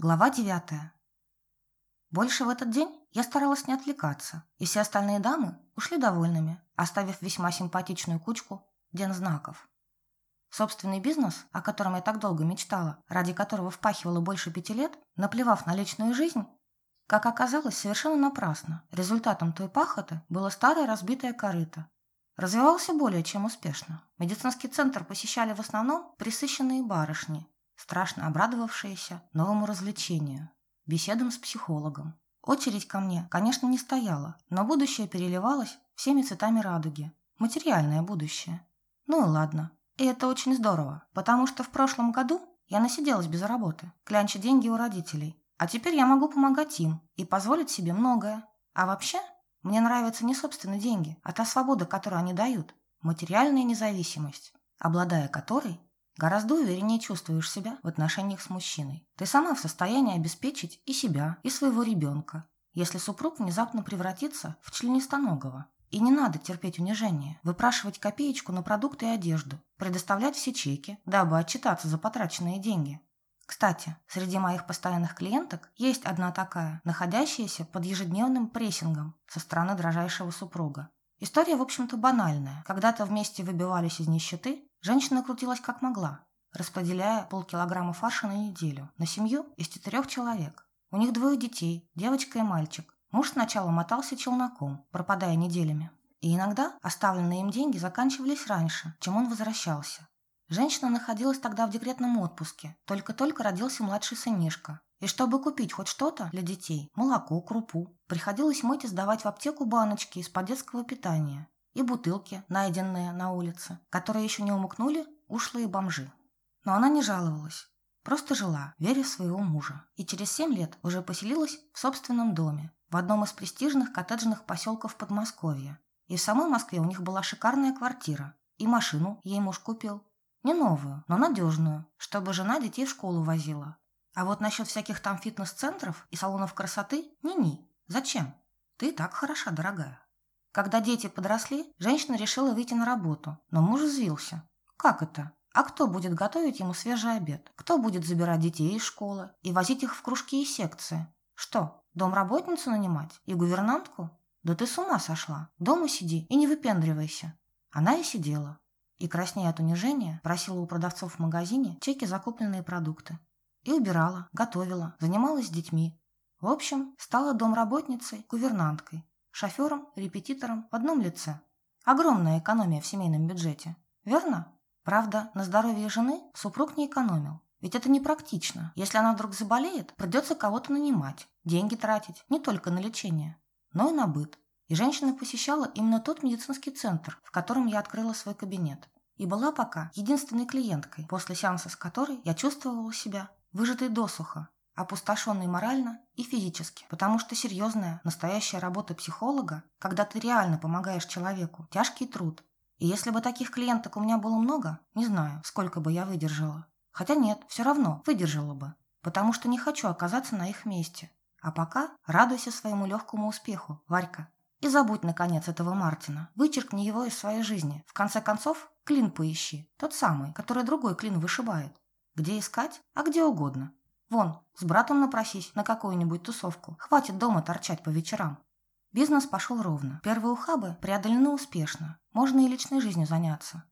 Глава девятая. Больше в этот день я старалась не отвлекаться, и все остальные дамы ушли довольными, оставив весьма симпатичную кучку дензнаков. Собственный бизнес, о котором я так долго мечтала, ради которого впахивала больше пяти лет, наплевав на личную жизнь, как оказалось, совершенно напрасно. Результатом той пахоты было старое разбитое корыто. Развивался более чем успешно. Медицинский центр посещали в основном присыщенные барышни, страшно обрадовавшаяся новому развлечению – беседам с психологом. Очередь ко мне, конечно, не стояла, но будущее переливалось всеми цветами радуги. Материальное будущее. Ну и ладно. И это очень здорово, потому что в прошлом году я насиделась без работы, клянча деньги у родителей. А теперь я могу помогать им и позволить себе многое. А вообще, мне нравятся не собственные деньги, а та свобода, которую они дают. Материальная независимость, обладая которой Гораздо увереннее чувствуешь себя в отношениях с мужчиной. Ты сама в состоянии обеспечить и себя, и своего ребенка, если супруг внезапно превратится в членистоногого. И не надо терпеть унижение, выпрашивать копеечку на продукты и одежду, предоставлять все чеки, дабы отчитаться за потраченные деньги. Кстати, среди моих постоянных клиенток есть одна такая, находящаяся под ежедневным прессингом со стороны дрожайшего супруга. История, в общем-то, банальная. Когда-то вместе выбивались из нищеты, Женщина крутилась как могла, распределяя полкилограмма фарша на неделю на семью из четырех человек. У них двое детей, девочка и мальчик. Муж сначала мотался челноком, пропадая неделями. И иногда оставленные им деньги заканчивались раньше, чем он возвращался. Женщина находилась тогда в декретном отпуске. Только-только родился младший сынишка. И чтобы купить хоть что-то для детей, молоко, крупу, приходилось мыть и сдавать в аптеку баночки из-под детского питания и бутылки, найденные на улице, которые еще не умыкнули ушлые бомжи. Но она не жаловалась, просто жила, веря в своего мужа, и через семь лет уже поселилась в собственном доме, в одном из престижных коттеджных поселков Подмосковья. И в самой Москве у них была шикарная квартира, и машину ей муж купил. Не новую, но надежную, чтобы жена детей в школу возила. А вот насчет всяких там фитнес-центров и салонов красоты – ни-ни. Зачем? Ты так хороша, дорогая. Когда дети подросли, женщина решила выйти на работу, но муж взвился. Как это? А кто будет готовить ему свежий обед? Кто будет забирать детей из школы и возить их в кружки и секции? Что, домработницу нанимать и гувернантку? Да ты с ума сошла. Дома сиди и не выпендривайся. Она и сидела. И, краснея от унижения, просила у продавцов в магазине чеки за купленные продукты. И убирала, готовила, занималась детьми. В общем, стала домработницей, гувернанткой, шофером, репетитором в одном лице. Огромная экономия в семейном бюджете. Верно? Правда, на здоровье жены супруг не экономил. Ведь это непрактично. Если она вдруг заболеет, придется кого-то нанимать, деньги тратить не только на лечение, но и на быт. И женщина посещала именно тот медицинский центр, в котором я открыла свой кабинет. И была пока единственной клиенткой, после сеанса с которой я чувствовала себя выжатой досуха, опустошенный морально и физически. Потому что серьезная, настоящая работа психолога, когда ты реально помогаешь человеку, тяжкий труд. И если бы таких клиенток у меня было много, не знаю, сколько бы я выдержала. Хотя нет, все равно выдержала бы, потому что не хочу оказаться на их месте. А пока радуйся своему легкому успеху, Варька. И забудь, наконец, этого Мартина. Вычеркни его из своей жизни. В конце концов, клин поищи. Тот самый, который другой клин вышибает. Где искать? А где угодно. Вон, с братом напросись на какую-нибудь тусовку. Хватит дома торчать по вечерам. Бизнес пошел ровно. Первые ухабы преодолены успешно. Можно и личной жизнью заняться.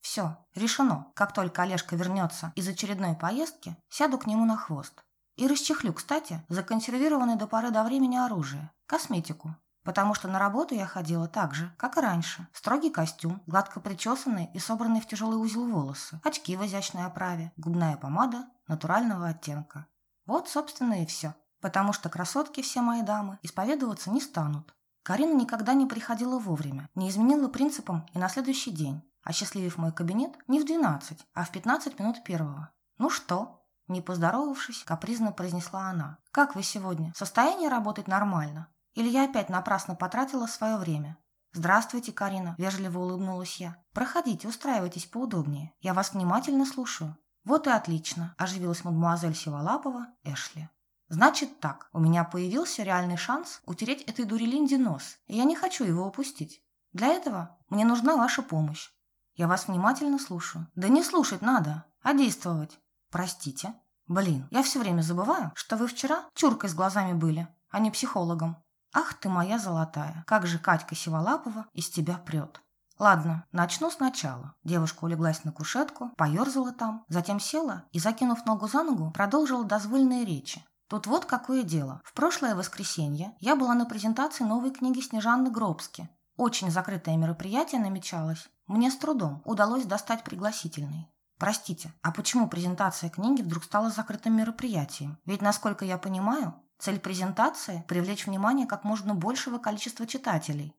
Все, решено. Как только Олежка вернется из очередной поездки, сяду к нему на хвост. И расчехлю, кстати, законсервированное до поры до времени оружие. Косметику. Потому что на работу я ходила так же, как и раньше. Строгий костюм, гладко причесанные и собранные в тяжелый узел волосы, очки в изящной оправе, губная помада натурального оттенка. Вот, собственно, и все. Потому что красотки все мои дамы исповедоваться не станут. Карина никогда не приходила вовремя, не изменила принципам и на следующий день, осчастливив мой кабинет не в 12, а в 15 минут первого. «Ну что?» Не поздоровавшись, капризно произнесла она. «Как вы сегодня? Состояние работать нормально? Или я опять напрасно потратила свое время? «Здравствуйте, Карина», – вежливо улыбнулась я. «Проходите, устраивайтесь поудобнее. Я вас внимательно слушаю». «Вот и отлично», – оживилась мадмуазель Сиволапова Эшли. «Значит так, у меня появился реальный шанс утереть этой дурелинде нос, и я не хочу его упустить. Для этого мне нужна ваша помощь. Я вас внимательно слушаю. Да не слушать надо, а действовать. Простите». Блин, я все время забываю, что вы вчера чуркой с глазами были, а не психологом. Ах ты моя золотая, как же Катька Сиволапова из тебя прет. Ладно, начну сначала. Девушка улеглась на кушетку, поерзала там, затем села и, закинув ногу за ногу, продолжила дозвольные речи. Тут вот какое дело. В прошлое воскресенье я была на презентации новой книги Снежанны Гробски. Очень закрытое мероприятие намечалось. Мне с трудом удалось достать пригласительный. Простите, а почему презентация книги вдруг стала закрытым мероприятием? Ведь, насколько я понимаю, цель презентации – привлечь внимание как можно большего количества читателей.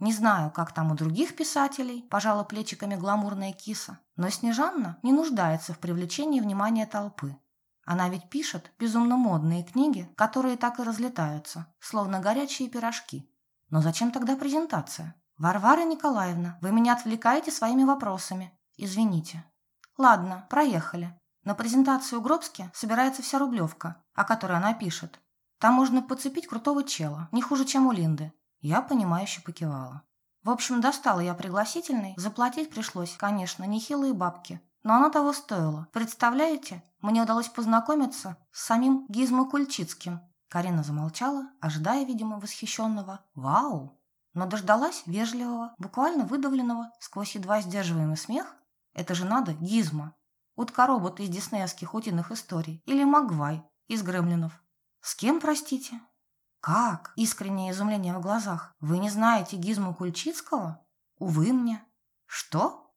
Не знаю, как там у других писателей, пожала плечиками гламурная киса, но Снежанна не нуждается в привлечении внимания толпы. Она ведь пишет безумно модные книги, которые так и разлетаются, словно горячие пирожки. Но зачем тогда презентация? Варвара Николаевна, вы меня отвлекаете своими вопросами. Извините. Ладно, проехали. На презентацию Гробски собирается вся Рублевка, о которой она пишет. Там можно подцепить крутого чела, не хуже, чем у Линды. Я, понимающе покивала. В общем, достала я пригласительный, заплатить пришлось, конечно, нехилые бабки. Но оно того стоило. Представляете, мне удалось познакомиться с самим Гизмо Кульчицким. Карина замолчала, ожидая, видимо, восхищенного «Вау!». Но дождалась вежливого, буквально выдавленного, сквозь едва сдерживаемый смех. Это же надо Гизмо. Утка-робот из диснеевских утиных историй. Или Магвай из Гремлинов. С кем, простите? «Как?» – искреннее изумление в глазах. «Вы не знаете Гизму Кульчицкого?» «Увы мне». «Что?»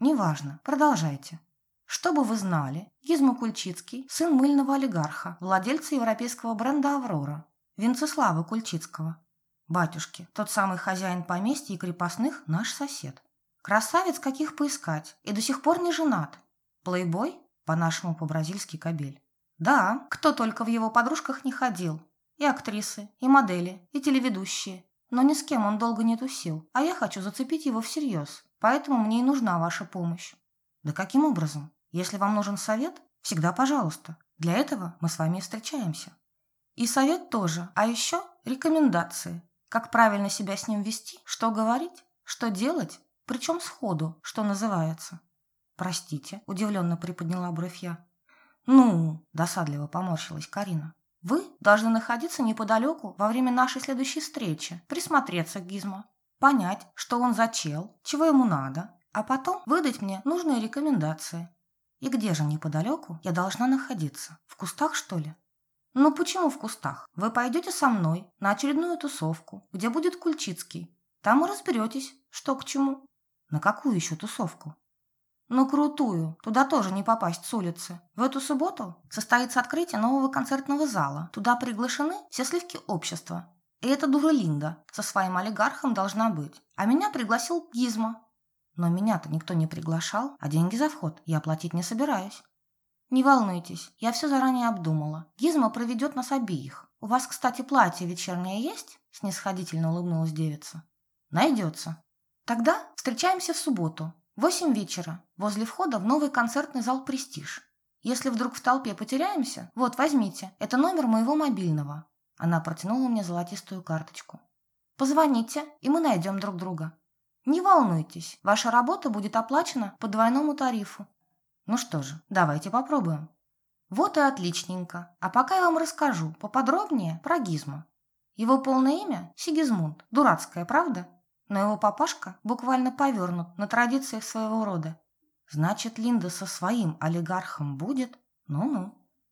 «Неважно. Продолжайте». Чтобы вы знали, Гизмо Кульчицкий – сын мыльного олигарха, владельца европейского бренда «Аврора», Венцеслава Кульчицкого. Батюшки, тот самый хозяин поместья и крепостных – наш сосед. Красавец каких поискать, и до сих пор не женат. Плейбой, по-нашему по-бразильски кабель. Да, кто только в его подружках не ходил, и актрисы, и модели, и телеведущие. Но ни с кем он долго не тусил, а я хочу зацепить его всерьез. Поэтому мне и нужна ваша помощь. Да каким образом? Если вам нужен совет, всегда пожалуйста. Для этого мы с вами встречаемся. И совет тоже, а еще рекомендации. Как правильно себя с ним вести, что говорить, что делать, причем сходу, что называется. Простите, удивленно приподняла бровь я. Ну, досадливо поморщилась Карина. Вы должны находиться неподалеку во время нашей следующей встречи, присмотреться к Гизмо, понять, что он за чел, чего ему надо, а потом выдать мне нужные рекомендации. И где же неподалеку я должна находиться? В кустах, что ли? Ну почему в кустах? Вы пойдете со мной на очередную тусовку, где будет Кульчицкий. Там и разберетесь, что к чему. На какую еще тусовку? Но крутую. Туда тоже не попасть с улицы. В эту субботу состоится открытие нового концертного зала. Туда приглашены все сливки общества. И эта дура Линда со своим олигархом должна быть. А меня пригласил Гизма. Но меня-то никто не приглашал, а деньги за вход я платить не собираюсь. Не волнуйтесь, я все заранее обдумала. Гизма проведет нас обеих. У вас, кстати, платье вечернее есть? Снисходительно улыбнулась девица. Найдется. Тогда встречаемся в субботу. Восемь вечера. Возле входа в новый концертный зал «Престиж». Если вдруг в толпе потеряемся, вот, возьмите. Это номер моего мобильного. Она протянула мне золотистую карточку. Позвоните, и мы найдем друг друга. Не волнуйтесь, ваша работа будет оплачена по двойному тарифу. Ну что же, давайте попробуем. Вот и отличненько. А пока я вам расскажу поподробнее про Гизмо. Его полное имя – Сигизмунд. Дурацкое, правда? Но его папашка буквально повернут на традициях своего рода. Значит, Линда со своим олигархом будет? Ну-ну.